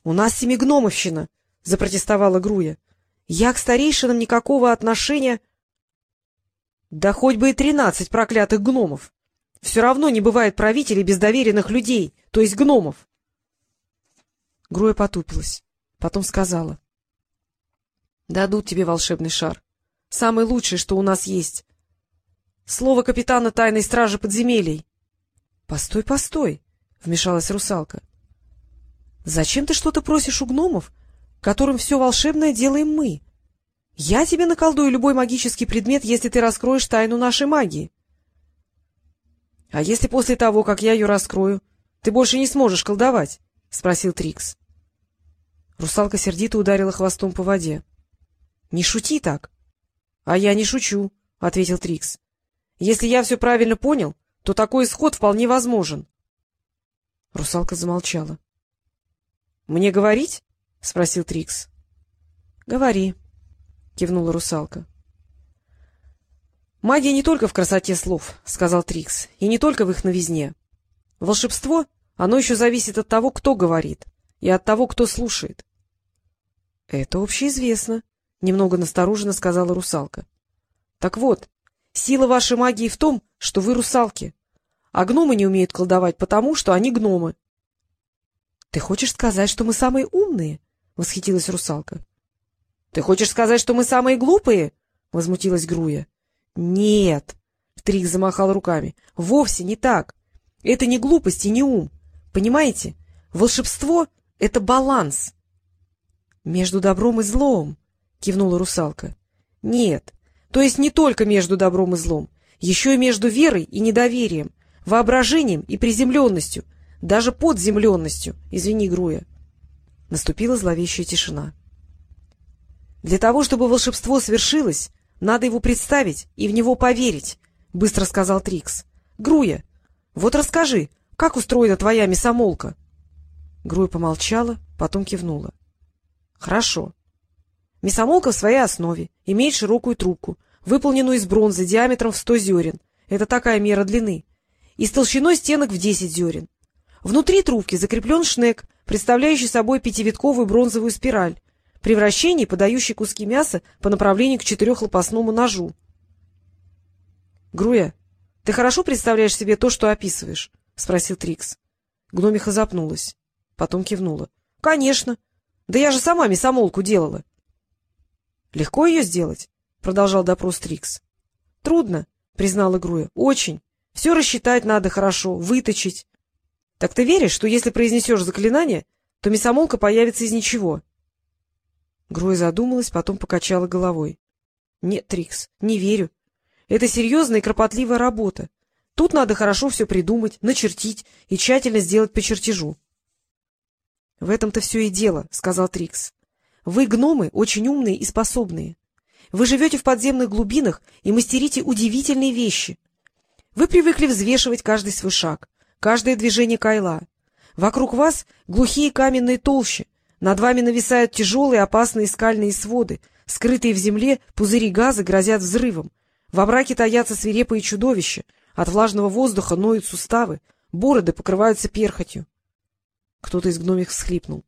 — У нас семигномовщина, — запротестовала Груя. — Я к старейшинам никакого отношения... — Да хоть бы и тринадцать проклятых гномов. Все равно не бывает правителей без доверенных людей, то есть гномов. Груя потупилась, потом сказала. — Дадут тебе волшебный шар. Самый лучший, что у нас есть. Слово капитана тайной стражи подземелий. — Постой, постой, — вмешалась русалка. — Зачем ты что-то просишь у гномов, которым все волшебное делаем мы? Я тебе наколдую любой магический предмет, если ты раскроешь тайну нашей магии. — А если после того, как я ее раскрою, ты больше не сможешь колдовать? — спросил Трикс. Русалка сердито ударила хвостом по воде. — Не шути так. — А я не шучу, — ответил Трикс. — Если я все правильно понял, то такой исход вполне возможен. Русалка замолчала. — Мне говорить? — спросил Трикс. — Говори, — кивнула русалка. — Магия не только в красоте слов, — сказал Трикс, — и не только в их новизне. Волшебство, оно еще зависит от того, кто говорит, и от того, кто слушает. — Это общеизвестно, — немного настороженно сказала русалка. — Так вот, сила вашей магии в том, что вы русалки, а гномы не умеют колдовать потому, что они гномы. — Ты хочешь сказать, что мы самые умные? — восхитилась русалка. — Ты хочешь сказать, что мы самые глупые? — возмутилась Груя. — Нет, — Трик замахал руками, — вовсе не так. Это не глупость и не ум. Понимаете, волшебство — это баланс. — Между добром и злом, — кивнула русалка. — Нет, то есть не только между добром и злом, еще и между верой и недоверием, воображением и приземленностью, даже подземленностью, извини, Груя. Наступила зловещая тишина. — Для того, чтобы волшебство свершилось, надо его представить и в него поверить, — быстро сказал Трикс. — Груя, вот расскажи, как устроена твоя мясомолка? Груя помолчала, потом кивнула. — Хорошо. Мясомолка в своей основе имеет широкую трубку, выполненную из бронзы диаметром в сто зерен. Это такая мера длины. И с толщиной стенок в десять зерен. Внутри трубки закреплен шнек, представляющий собой пятивитковую бронзовую спираль, при вращении подающий куски мяса по направлению к четырехлопастному ножу. — Груя, ты хорошо представляешь себе то, что описываешь? — спросил Трикс. Гномиха запнулась, потом кивнула. — Конечно. Да я же сама мясомолку делала. — Легко ее сделать? — продолжал допрос Трикс. — Трудно, — признала Груя. — Очень. Все рассчитать надо хорошо, выточить. Так ты веришь, что если произнесешь заклинание, то мясомолка появится из ничего? Грой задумалась, потом покачала головой. — Нет, Трикс, не верю. Это серьезная и кропотливая работа. Тут надо хорошо все придумать, начертить и тщательно сделать по чертежу. — В этом-то все и дело, — сказал Трикс. — Вы, гномы, очень умные и способные. Вы живете в подземных глубинах и мастерите удивительные вещи. Вы привыкли взвешивать каждый свой шаг, каждое движение кайла. Вокруг вас глухие каменные толщи, над вами нависают тяжелые опасные скальные своды, скрытые в земле пузыри газа грозят взрывом. Во мраке таятся свирепые чудовища, от влажного воздуха ноют суставы, бороды покрываются перхотью. Кто-то из гномих всхлипнул.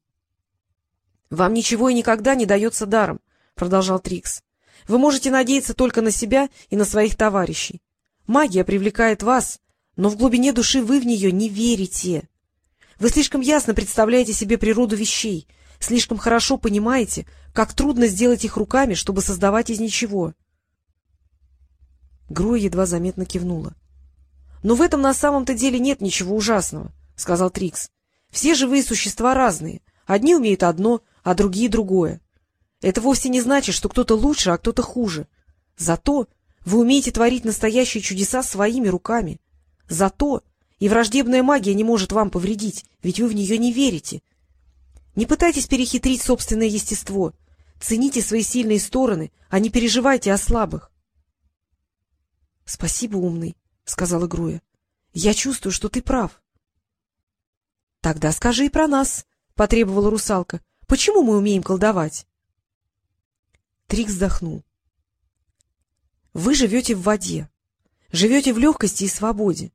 — Вам ничего и никогда не дается даром, — продолжал Трикс. — Вы можете надеяться только на себя и на своих товарищей. Магия привлекает вас, но в глубине души вы в нее не верите. Вы слишком ясно представляете себе природу вещей, слишком хорошо понимаете, как трудно сделать их руками, чтобы создавать из ничего. Гроя едва заметно кивнула. — Но в этом на самом-то деле нет ничего ужасного, — сказал Трикс. — Все живые существа разные. Одни умеют одно, а другие — другое. Это вовсе не значит, что кто-то лучше, а кто-то хуже. Зато вы умеете творить настоящие чудеса своими руками. Зато и враждебная магия не может вам повредить, ведь вы в нее не верите. Не пытайтесь перехитрить собственное естество. Цените свои сильные стороны, а не переживайте о слабых. — Спасибо, умный, — сказала Груя. — Я чувствую, что ты прав. — Тогда скажи и про нас, — потребовала русалка. — Почему мы умеем колдовать? Трик вздохнул. — Вы живете в воде, живете в легкости и свободе.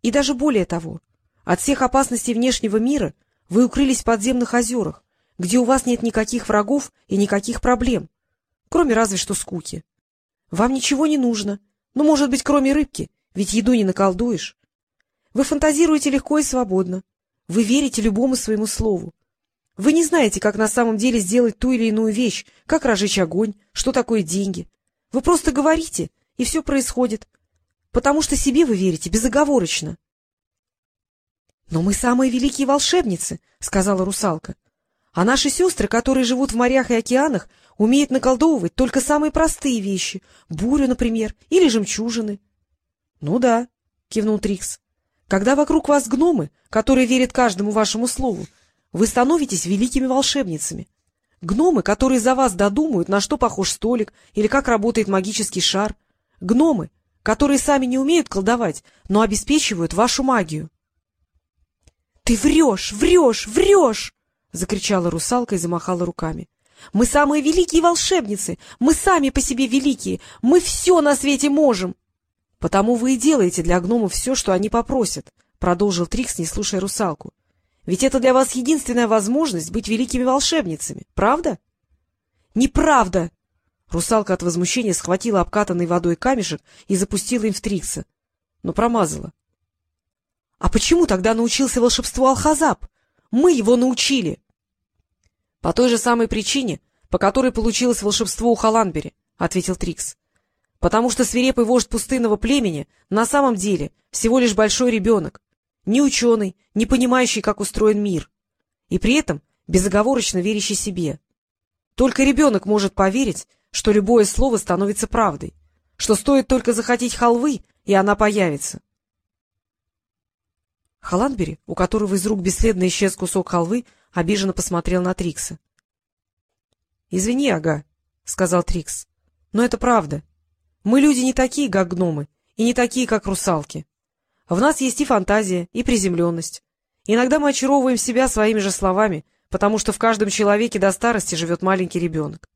И даже более того, от всех опасностей внешнего мира вы укрылись в подземных озерах, где у вас нет никаких врагов и никаких проблем, кроме разве что скуки. Вам ничего не нужно, ну, может быть, кроме рыбки, ведь еду не наколдуешь. Вы фантазируете легко и свободно. Вы верите любому своему слову. Вы не знаете, как на самом деле сделать ту или иную вещь, как разжечь огонь, что такое деньги. Вы просто говорите, и все происходит, потому что себе вы верите безоговорочно. — Но мы самые великие волшебницы, — сказала русалка. — А наши сестры, которые живут в морях и океанах, умеют наколдовывать только самые простые вещи, бурю, например, или жемчужины. — Ну да, — кивнул Трикс. — Когда вокруг вас гномы, которые верят каждому вашему слову, вы становитесь великими волшебницами. Гномы, которые за вас додумают, на что похож столик или как работает магический шар. Гномы, которые сами не умеют колдовать, но обеспечивают вашу магию. — Ты врешь, врешь, врешь! — закричала русалка и замахала руками. — Мы самые великие волшебницы! Мы сами по себе великие! Мы все на свете можем! — Потому вы и делаете для гномов все, что они попросят, — продолжил Трикс, не слушая русалку. Ведь это для вас единственная возможность быть великими волшебницами, правда? — Неправда! Русалка от возмущения схватила обкатанный водой камешек и запустила им в Трикса, но промазала. — А почему тогда научился волшебству Алхазаб? Мы его научили! — По той же самой причине, по которой получилось волшебство у Халанбери, — ответил Трикс. — Потому что свирепый вождь пустынного племени на самом деле всего лишь большой ребенок, не ученый, не понимающий, как устроен мир, и при этом безоговорочно верящий себе. Только ребенок может поверить, что любое слово становится правдой, что стоит только захотеть халвы, и она появится. Халанбери, у которого из рук бесследно исчез кусок халвы, обиженно посмотрел на Трикса. — Извини, ага, — сказал Трикс, — но это правда. Мы люди не такие, как гномы, и не такие, как русалки. В нас есть и фантазия, и приземленность. Иногда мы очаровываем себя своими же словами, потому что в каждом человеке до старости живет маленький ребенок.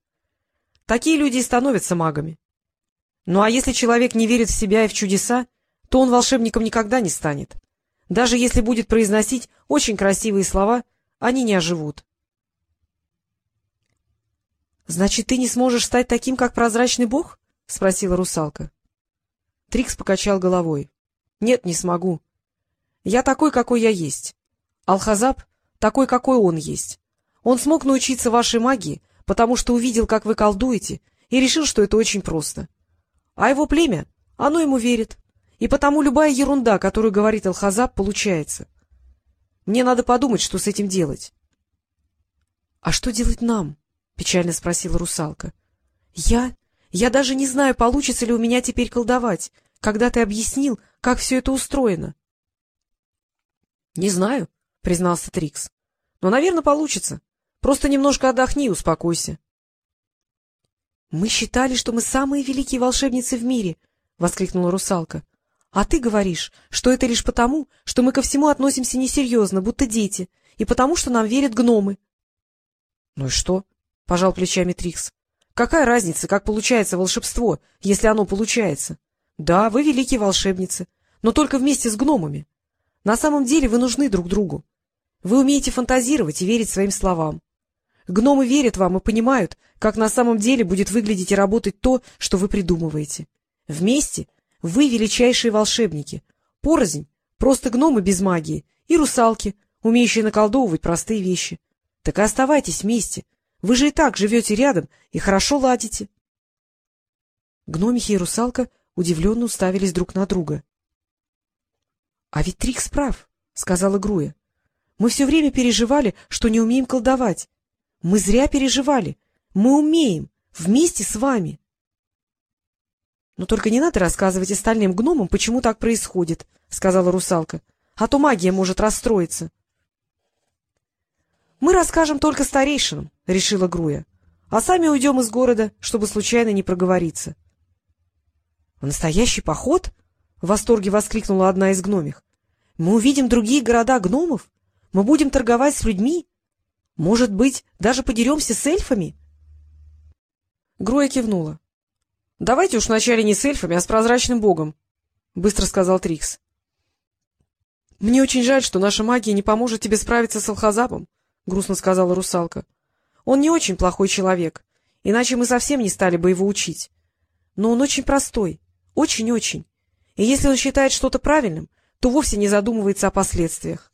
Такие люди и становятся магами. Ну а если человек не верит в себя и в чудеса, то он волшебником никогда не станет. Даже если будет произносить очень красивые слова, они не оживут. — Значит, ты не сможешь стать таким, как прозрачный бог? — спросила русалка. Трикс покачал головой. — Нет, не смогу. Я такой, какой я есть. Алхазаб такой, какой он есть. Он смог научиться вашей магии, потому что увидел, как вы колдуете, и решил, что это очень просто. А его племя, оно ему верит. И потому любая ерунда, которую говорит Алхазаб, получается. Мне надо подумать, что с этим делать. — А что делать нам? — печально спросила русалка. — Я? Я даже не знаю, получится ли у меня теперь колдовать когда ты объяснил, как все это устроено? — Не знаю, — признался Трикс. — Но, наверное, получится. Просто немножко отдохни и успокойся. — Мы считали, что мы самые великие волшебницы в мире, — воскликнула русалка. — А ты говоришь, что это лишь потому, что мы ко всему относимся несерьезно, будто дети, и потому, что нам верят гномы. — Ну и что? — пожал плечами Трикс. — Какая разница, как получается волшебство, если оно получается? Да, вы великие волшебницы, но только вместе с гномами. На самом деле вы нужны друг другу. Вы умеете фантазировать и верить своим словам. Гномы верят вам и понимают, как на самом деле будет выглядеть и работать то, что вы придумываете. Вместе вы величайшие волшебники. Порознь — просто гномы без магии и русалки, умеющие наколдовывать простые вещи. Так и оставайтесь вместе. Вы же и так живете рядом и хорошо ладите. Гномихи и русалка удивленно уставились друг на друга. — А ведь Трикс прав, — сказала Груя. — Мы все время переживали, что не умеем колдовать. Мы зря переживали. Мы умеем, вместе с вами. — Но только не надо рассказывать остальным гномам, почему так происходит, — сказала русалка, — а то магия может расстроиться. — Мы расскажем только старейшинам, — решила Груя, — а сами уйдем из города, чтобы случайно не проговориться. —— Настоящий поход? — в восторге воскликнула одна из гномих. — Мы увидим другие города гномов? Мы будем торговать с людьми? Может быть, даже подеремся с эльфами? Гроя кивнула. — Давайте уж вначале не с эльфами, а с прозрачным богом, — быстро сказал Трикс. — Мне очень жаль, что наша магия не поможет тебе справиться с Алхазабом, — грустно сказала русалка. Он не очень плохой человек, иначе мы совсем не стали бы его учить. Но он очень простой, очень-очень. И если он считает что-то правильным, то вовсе не задумывается о последствиях.